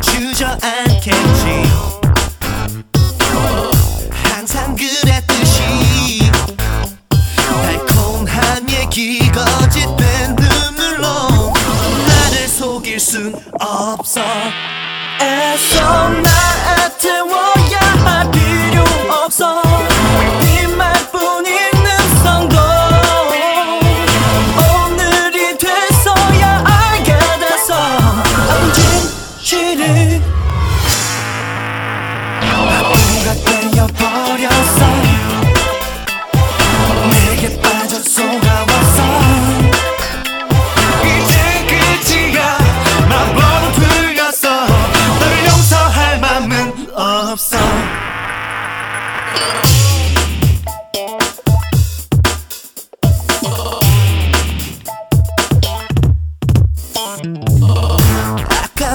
주저앉겠지. 항상 그랬듯이 달콤한 얘기 거짓된 눈물로 나를 속일 순 애써 나한테워야 할 필요 없어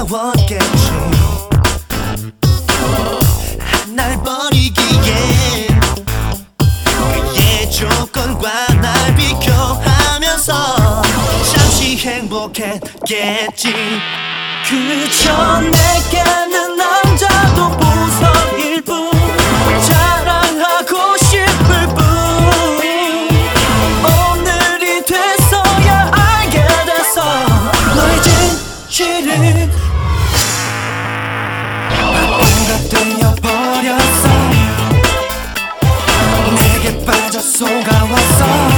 아까웠겠지 날 버리기에 그의 조건과 날 비교하면서 잠시 행복했겠지. 그저 내게는 남자도 보석일 뿐 속아왔어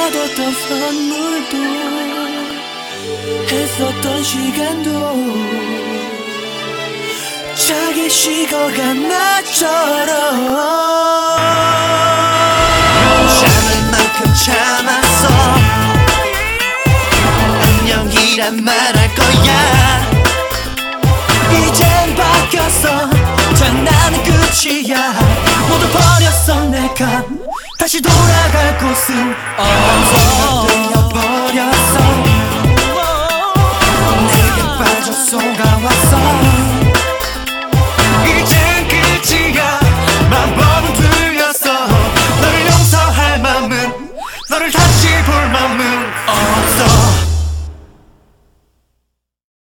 사뒀던 선물도 했었던 시간도 자기 식어간 나처럼 참을 만큼 참았어. 안녕이란 말할 거야. 이젠 바뀌었어. 장난은 끝이야. 모두 버렸어 내가 다시 돌아갈 곳은 없어